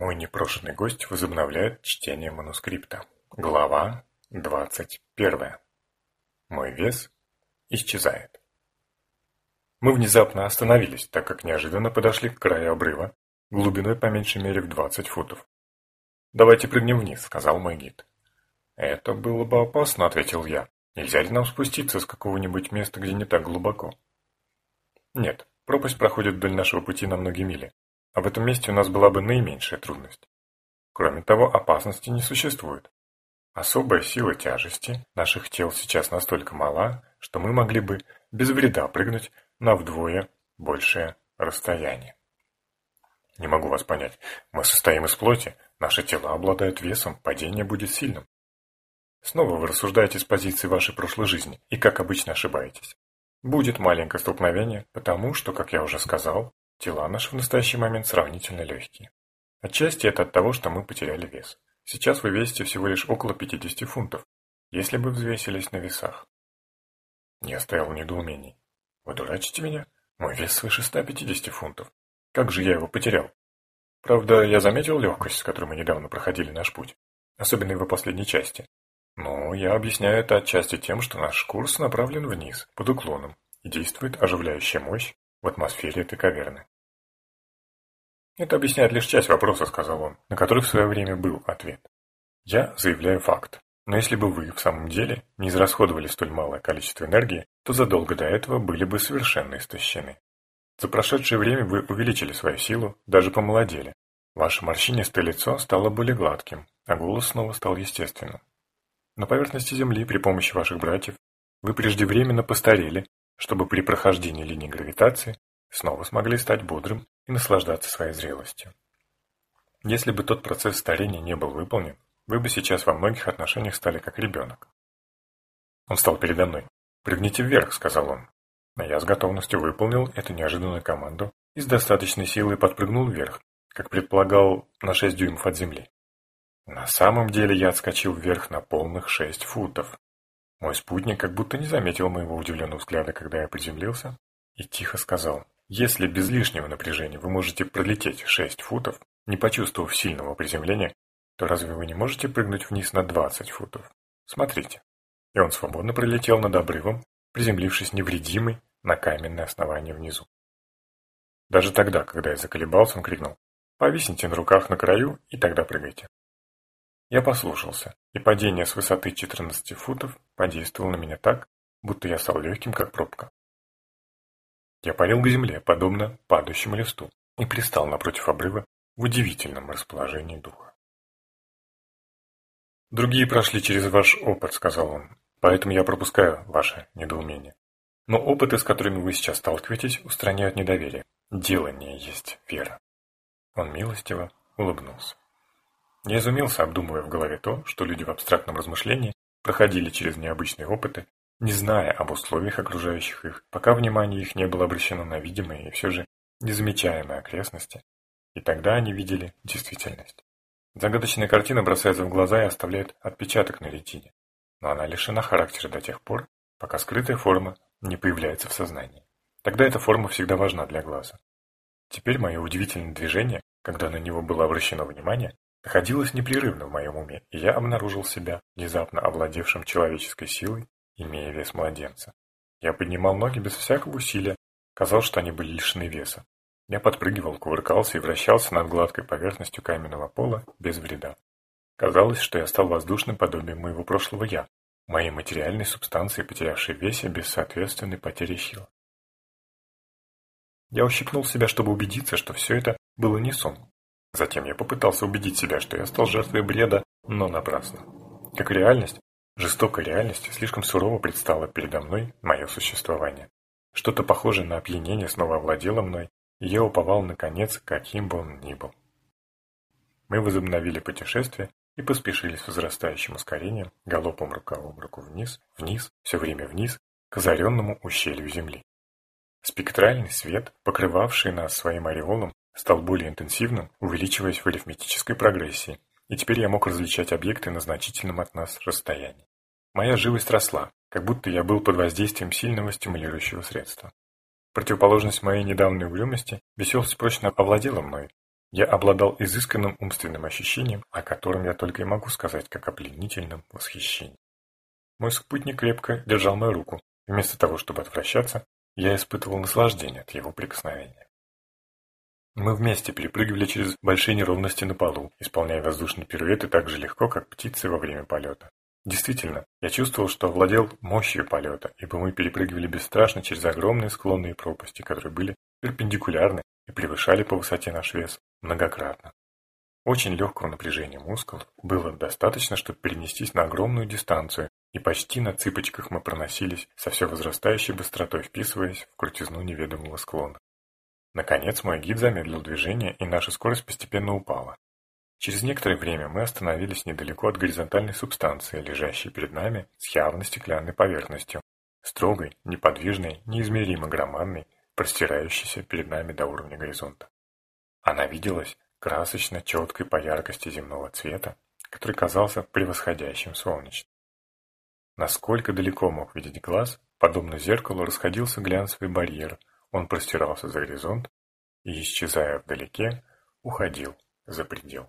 Мой непрошенный гость возобновляет чтение манускрипта. Глава двадцать первая. Мой вес исчезает. Мы внезапно остановились, так как неожиданно подошли к краю обрыва, глубиной по меньшей мере в двадцать футов. «Давайте прыгнем вниз», — сказал мой гид. «Это было бы опасно», — ответил я. «Нельзя ли нам спуститься с какого-нибудь места, где не так глубоко?» «Нет, пропасть проходит вдоль нашего пути на многие мили. А в этом месте у нас была бы наименьшая трудность. Кроме того, опасности не существует. Особая сила тяжести наших тел сейчас настолько мала, что мы могли бы без вреда прыгнуть на вдвое большее расстояние. Не могу вас понять. Мы состоим из плоти, наши тела обладают весом, падение будет сильным. Снова вы рассуждаете с позиции вашей прошлой жизни и, как обычно, ошибаетесь. Будет маленькое столкновение, потому что, как я уже сказал, Тела наши в настоящий момент сравнительно легкие. Отчасти это от того, что мы потеряли вес. Сейчас вы весите всего лишь около 50 фунтов, если бы взвесились на весах. Я стоял в недоумении. Вы дурачите меня? Мой вес свыше 150 фунтов. Как же я его потерял? Правда, я заметил легкость, с которой мы недавно проходили наш путь, особенно его последней части. Но я объясняю это отчасти тем, что наш курс направлен вниз, под уклоном, и действует оживляющая мощь в атмосфере этой каверны. «Это объясняет лишь часть вопроса», — сказал он, на который в свое время был ответ. «Я заявляю факт. Но если бы вы в самом деле не израсходовали столь малое количество энергии, то задолго до этого были бы совершенно истощены. За прошедшее время вы увеличили свою силу, даже помолодели. Ваше морщинистое лицо стало более гладким, а голос снова стал естественным. На поверхности Земли при помощи ваших братьев вы преждевременно постарели чтобы при прохождении линии гравитации снова смогли стать бодрым и наслаждаться своей зрелостью. Если бы тот процесс старения не был выполнен, вы бы сейчас во многих отношениях стали как ребенок. Он стал передо мной. «Прыгните вверх», — сказал он. А я с готовностью выполнил эту неожиданную команду и с достаточной силой подпрыгнул вверх, как предполагал, на 6 дюймов от земли. На самом деле я отскочил вверх на полных 6 футов. Мой спутник как будто не заметил моего удивленного взгляда, когда я приземлился, и тихо сказал, «Если без лишнего напряжения вы можете пролететь 6 футов, не почувствовав сильного приземления, то разве вы не можете прыгнуть вниз на 20 футов? Смотрите». И он свободно пролетел над обрывом, приземлившись невредимый на каменное основание внизу. Даже тогда, когда я заколебался, он крикнул, «Повисните на руках на краю и тогда прыгайте». Я послушался, и падение с высоты 14 футов подействовало на меня так, будто я стал легким, как пробка. Я парил к земле, подобно падающему листу, и пристал напротив обрыва в удивительном расположении духа. «Другие прошли через ваш опыт», — сказал он, — «поэтому я пропускаю ваше недоумение. Но опыты, с которыми вы сейчас сталкиваетесь, устраняют недоверие. Делание есть вера». Он милостиво улыбнулся. Я изумился, обдумывая в голове то, что люди в абстрактном размышлении проходили через необычные опыты, не зная об условиях окружающих их, пока внимание их не было обращено на видимые и все же незамечаемые окрестности. И тогда они видели действительность. Загадочная картина бросается в глаза и оставляет отпечаток на ретине, но она лишена характера до тех пор, пока скрытая форма не появляется в сознании. Тогда эта форма всегда важна для глаза. Теперь мое удивительное движение, когда на него было обращено внимание, находилась непрерывно в моем уме, и я обнаружил себя внезапно овладевшим человеческой силой, имея вес младенца. Я поднимал ноги без всякого усилия, казалось, что они были лишены веса. Я подпрыгивал, кувыркался и вращался над гладкой поверхностью каменного пола без вреда. Казалось, что я стал воздушным подобием моего прошлого «я», моей материальной субстанции, потерявшей весе без соответственной потери сил. Я ущипнул себя, чтобы убедиться, что все это было не сон, Затем я попытался убедить себя, что я стал жертвой бреда, но напрасно. Как реальность, жестокая реальность слишком сурово предстала передо мной мое существование. Что-то похожее на опьянение снова овладело мной, и я уповал, наконец, каким бы он ни был. Мы возобновили путешествие и поспешили с возрастающим ускорением, галопом рука об руку вниз, вниз, все время вниз, к озаренному ущелью земли. Спектральный свет, покрывавший нас своим ореолом, стал более интенсивным, увеличиваясь в арифметической прогрессии, и теперь я мог различать объекты на значительном от нас расстоянии. Моя живость росла, как будто я был под воздействием сильного стимулирующего средства. Противоположность моей недавней угрюмости, веселость прочно овладела мной, Я обладал изысканным умственным ощущением, о котором я только и могу сказать, как о пленительном восхищении. Мой спутник крепко держал мою руку. Вместо того, чтобы отвращаться, я испытывал наслаждение от его прикосновения. Мы вместе перепрыгивали через большие неровности на полу, исполняя воздушные пируэты так же легко, как птицы во время полета. Действительно, я чувствовал, что овладел мощью полета, ибо мы перепрыгивали бесстрашно через огромные склонные пропасти, которые были перпендикулярны и превышали по высоте наш вес многократно. Очень легкого напряжения мускулов было достаточно, чтобы перенестись на огромную дистанцию, и почти на цыпочках мы проносились со все возрастающей быстротой, вписываясь в крутизну неведомого склона. Наконец мой гид замедлил движение, и наша скорость постепенно упала. Через некоторое время мы остановились недалеко от горизонтальной субстанции, лежащей перед нами с явно стеклянной поверхностью, строгой, неподвижной, неизмеримо громадной, простирающейся перед нами до уровня горизонта. Она виделась красочно четкой по яркости земного цвета, который казался превосходящим солнечным. Насколько далеко мог видеть глаз, подобно зеркалу расходился глянцевый барьер – он простирался за горизонт и, исчезая вдалеке, уходил за предел.